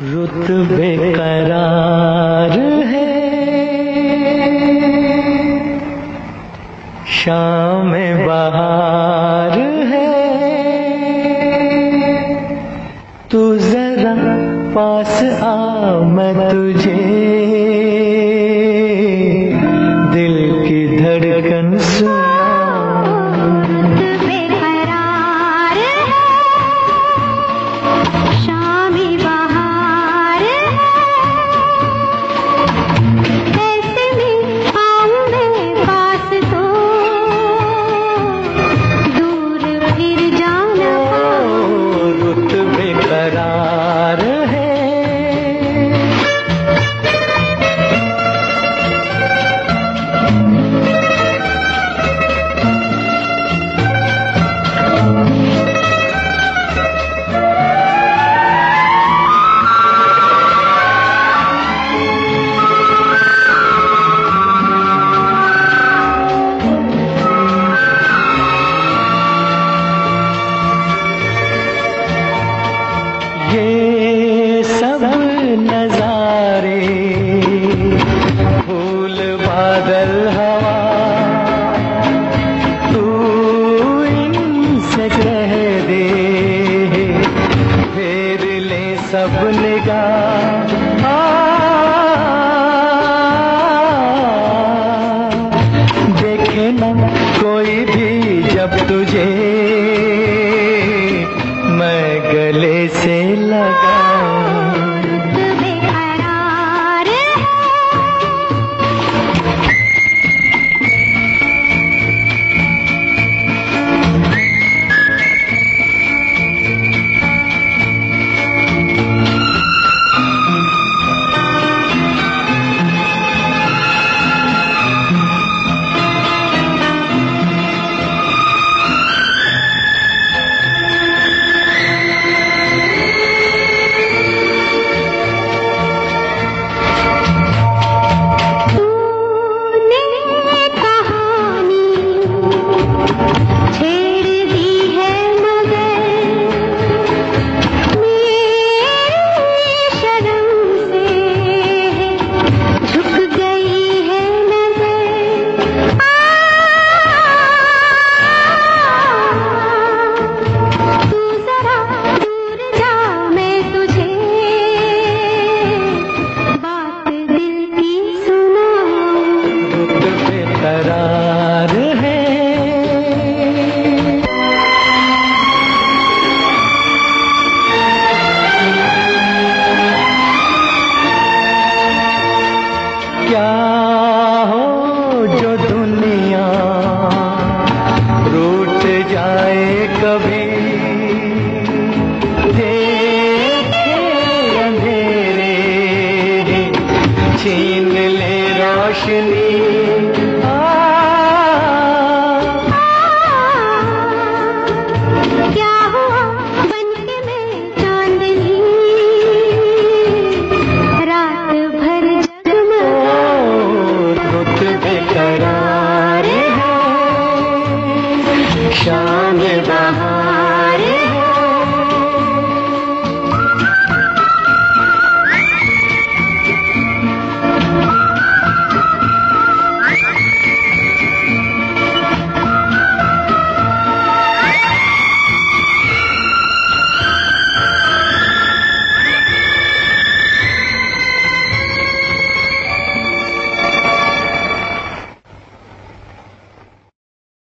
रुतबे करार है। शाम बहार है। तू जरा पास आ मैं तुझे कह दे फेर ले सब निगाह। देखे न कोई भी जब तुझे शान बहा